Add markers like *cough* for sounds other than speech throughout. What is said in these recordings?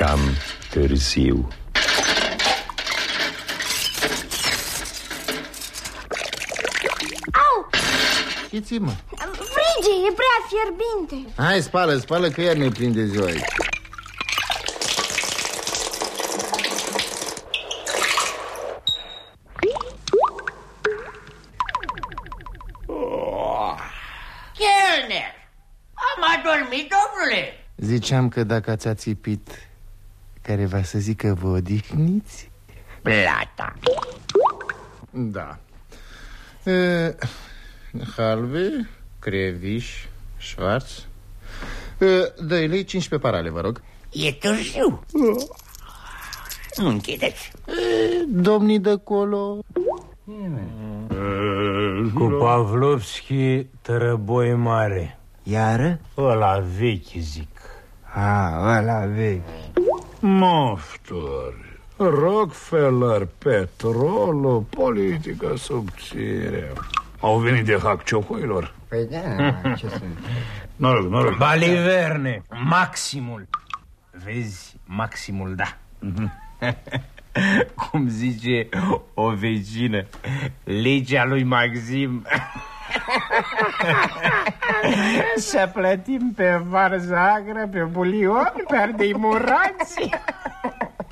cam târziu. Au! Ce ți mă? Frige, e prea fierbinte Hai, spală, spală că iar ne prinde ziua aici Chelner, am adormit, domnule Ziceam că dacă ați ațipit Care va să zică vă odihniți? Plata. Da. E, Halve, Creviș, Schwarz e, Dă-i lei 15 parale, vă rog. E târziu. Nu închideți. Domnii de colo. Cu Pavlovski tărăboi mare. Iară? Ăla vechi, zic. A, ăla vechi Mofturi Rockefeller, petrolul, politică subțire. Au venit de hac ciocoilor? Păi da, *laughs* ce sunt? Noroc, noroc. Baliverne, maximul. Vezi, maximul, da. *laughs* Cum zice o vecină Legea lui Maxim *laughs* *laughs* Să plătim pe varza agră, pe bulion, pe ardei murați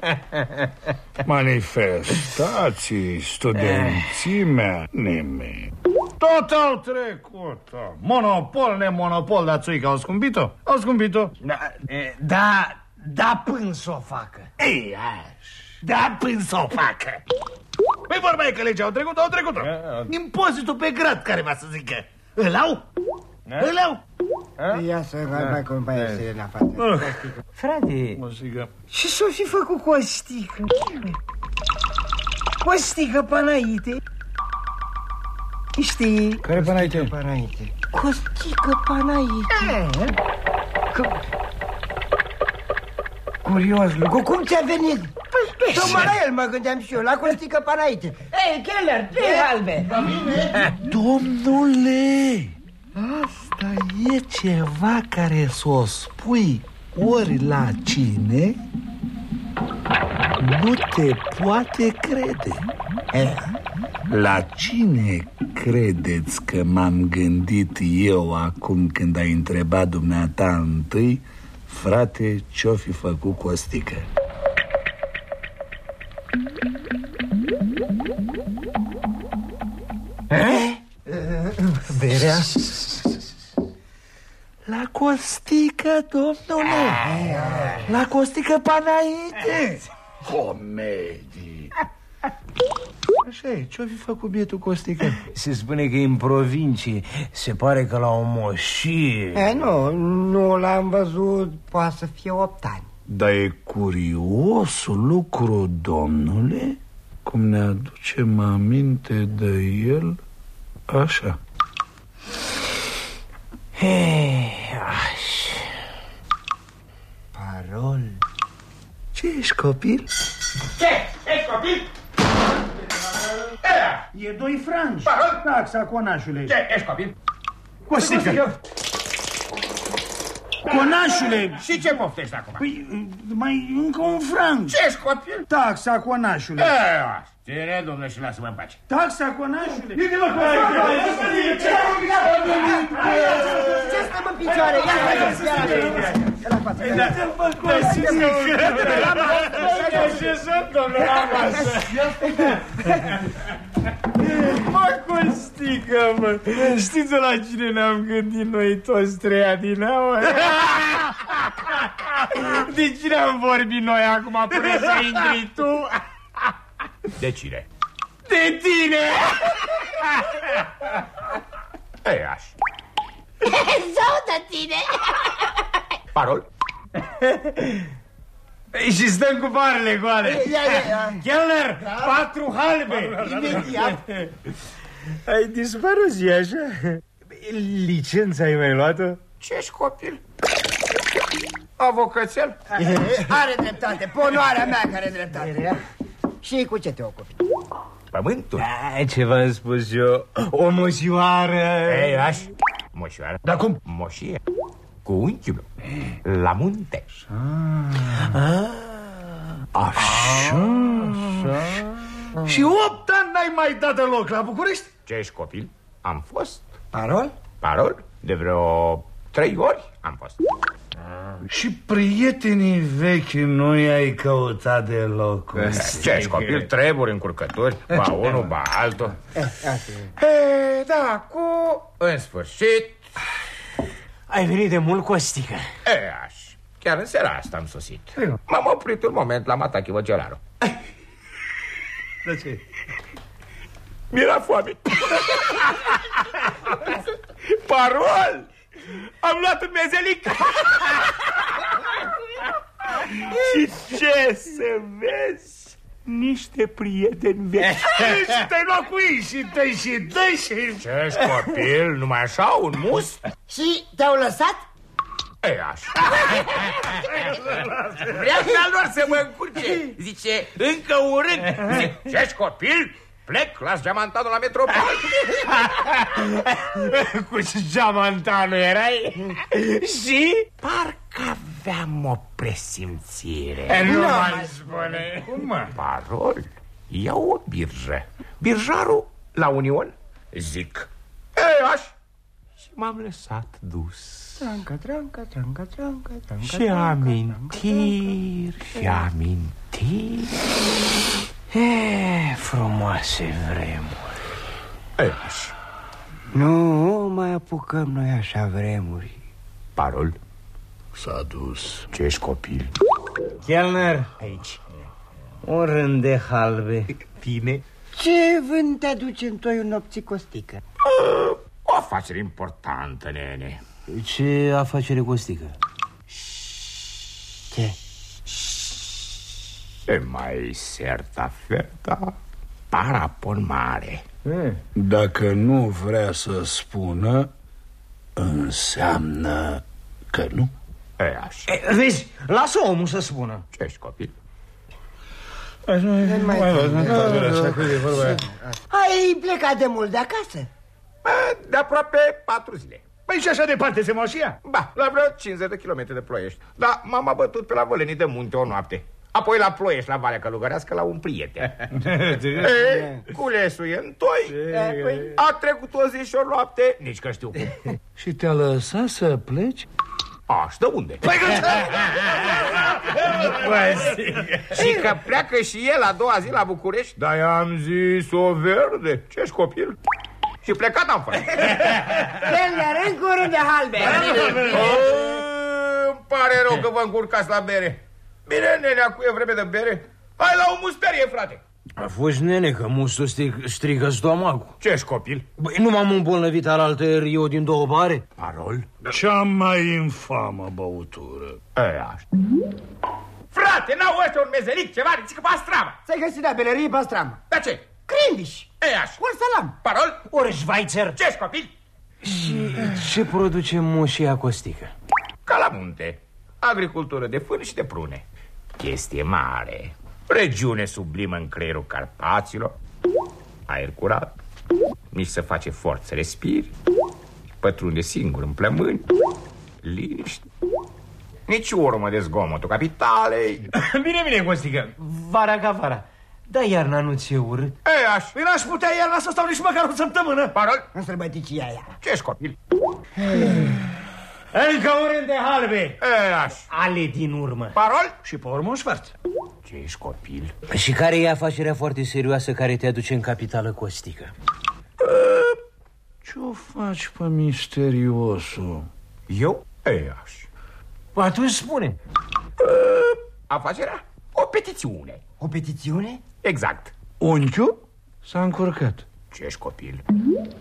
*laughs* Manifestații, studențimea, nimic. Tot au trecut. Monopol, nemonopol, dar țuică au scumpit-o? Au scumpit-o Da, e, da, da până să o facă. Ei, aș. Da până să o facă. Păi vorba e că legea au trecut, au trecut-o. Impozitul pe grad care va să zică Îl au? Îl au? Ia să văd mai cum mai este la față Frate, Muzică ce s-o fi făcut cu o stică? Cu o stică pe înainte Știi? Care până aici? Pe înainte Cu o stică pe înainte Curios lucru, cum ți-a venit? Păi, tocmai la el mă gândeam și eu, la costică pe înainte. Ei, Keller, trei halbe Domnule, asta e ceva care să o spui ori la cine? Nu te poate crede. La cine credeți că m-am gândit eu acum când ai întrebat dumneata întâi, frate, ce-o fi făcut Costică? Berea? La Costică, domnule! La Costică pe înainte! Comedii Așa e, ce-o fi făcut bietul Costică? *laughs* Se spune că e în provincie Se pare că l-au moșit E, nu, nu l-am văzut, poate să fie opt ani Dar e curios lucru, domnule Cum ne aducem aminte de el Așa Hei, aș. Parol Ce ești copil? Ce? Ești copil? E doi franci Taxa, conașule. Ce? Ești copil? Costică Conașule. Și ce poftești acum? Păi, mai încă un franc Ce ești copil? Taxa, conașule. E, Ține, domnule, și lasă-mă în pace. Taxa, conașule. Ce? Stăm în picioare? Ia hai, ia. Hai Ia la față, ia. la Mă, Costică, mă Știți la cine ne-am gândit noi toți trei adinaua? *laughs* De cine am vorbit noi acum până să intri tu? De cine? De tine! *laughs* Ei, aș Zău *laughs* de tine Parol? Și stăm cu barele goale Ia, ia, ia Kellner, patru halbe Imediat Ai dispărut zi așa? Licența ai mai luat-o? Ce ești copil? Avocățel? Are dreptate, ponoarea mea care are dreptate Și cu ce te ocupi? Pământul? Da, ce v-am spus eu O moșioară Ei, aș Moșioară? Dar cum? Moșie? Cu unchiul meu La munte Așa, Și opt ani n-ai mai dat deloc la București? Ce ești copil? Am fost. Parol? Parol? De vreo trei ori am fost. Și prietenii vechi nu i-ai căutat deloc. Ce ești copil? Treburi, încurcături? Ba unul, ba altul. E, Da, cu... În sfârșit. Ai venit de mult, Costică. E, aș. Chiar în seara asta am sosit. M-am oprit un moment la Matachi Văgelaru De ce? Mi-era foame Parol! Am luat un mezelic Și ce să vezi? Niște prieteni vechi Și te-ai luat cu ei și dă și dă și... Ce ești copil? Numai așa, un mus? Și te-au lăsat? E, așa. Vrea ca lor să mă încurce. Zice, încă un rând Zice, ce ești copil? Plec, las geamantanul la metropol. *laughs* Cu geamantanul erai? Și? Parcă aveam o presimțire. E, nu mai spune. Cum mă? Parol, iau o birjă. Birjarul la Union? Zic, ei, aș. Și m-am lăsat dus. Tranca, tranca, tranca, tranca, tranca Și amintiri, și amintiri. E, frumoase vremuri. Ei, aș Nu mai apucăm noi așa vremuri. Parol, S-a dus. Ce ești copil? Chelner, aici. Un rând de halbe. Tine? Ce vânt te aduce în toiul nopții costică? O afacere importantă, nene Ce afacere Costică? Ce? E mai serta ferta Parapon mare Dacă nu vrea să spună Înseamnă că nu E, așa E, vezi, lasă omul să spună Ce ești copil? Ai plecat de mult de acasă? E, De aproape patru zile Păi și așa departe se moșia? Ba, la vreo 50 de kilometri de ploiești Da, m-am abătut pe la Vălenii de munte o noapte Apoi la ploiești, la Valea Călugărească, la un prieten *laughs* e, Culesul e în toi A trecut o zi și o noapte Nici că știu cum *laughs* Și te-a lăsat să pleci? Aș, și de unde? *laughs* Păi Și că pleacă și el a doua zi la București Da, i-am zis o verde Ce ești copil? Și plecat am *laughs* fost Chelner, încă un rând de halbe. Îmi pare rău că vă încurcați la bere. Bine, nenea, cu e vreme de bere. Hai la o musterie, frate. A fost nene că mustul stric, strică stomacul. Ce ești copil? Băi, nu m-am îmbolnăvit al alter eu din două bare? Parol? Cea mai infamă băutură. E, așa. Frate, n-au ăștia un mezelic, ceva, ridică pastrama. Ți-ai găsit la belărie pastram Da ce? Crindiș. E, așa. Un salam. Parol? Ori Schweitzer. Ce ești copil? Și ce produce moșia Costică? Ca la munte. Agricultură de fân și de prune. Chestie mare. Regiune sublimă în creierul Carpaților. Aer curat. Nici să face forță să respiri. Pătrunde singur în plămâni. Liniște Nici urmă de zgomotul capitalei. Bine, bine, Costică, vara ca vara Da, iarna nu ți-e urât? E, aș Păi n-aș putea iarna să stau nici măcar o săptămână Parol? În străbăticia aia Ce ești copil? *sighs* Încă un rând de halbe E, aș Ale din urmă Parol? Și pe urmă un sfert Ce ești copil? Și care e afacerea foarte serioasă care te aduce în capitală Costică? Ce-o faci pe misteriosul? Eu? E, aș Atunci spune Afacerea? O petițiune O petițiune? Exact Unchiul s-a încurcat Ce ești copil?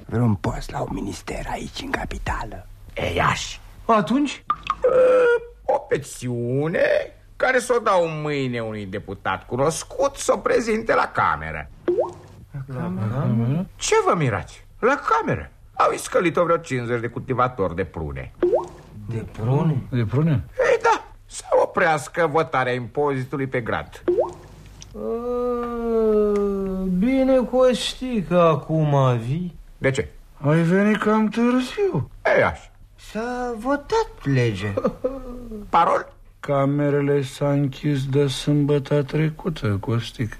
Vreun post la un minister aici în capitală E, Iași Atunci? O petițiune care să o dau mâine unui deputat cunoscut să o prezinte la cameră. La cameră? Ce vă mirați? La cameră. Au iscălit-o vreo 50 de cultivatori de prune. De prune? De prune? Ei da, să oprească votarea impozitului pe grad. Bine, Costică, acum vii De ce? Ai venit cam târziu Ei, așa. S-a votat legea *laughs* Parol? Camerele s-a închis de sâmbătă trecută, Costic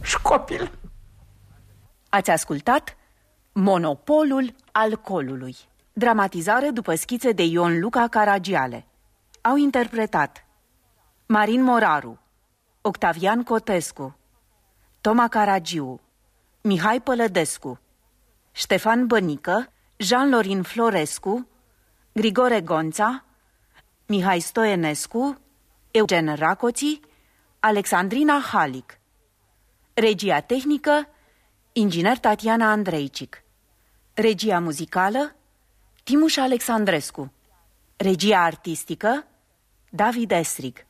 Și școpil? Ați ascultat Monopolul alcoolului. Dramatizare după schițe de Ion Luca Caragiale. Au interpretat Marin Moraru Octavian Cotescu Toma Caragiu Mihai Pălădescu Ștefan Bănică Jean-Lorin Florescu Grigore Gonța Mihai Stoenescu Eugen Racoții Alexandrina Halic. Regia tehnică Inginer Tatiana Andreicic Regia muzicală Timuș Alexandrescu. Regia artistică David Esrig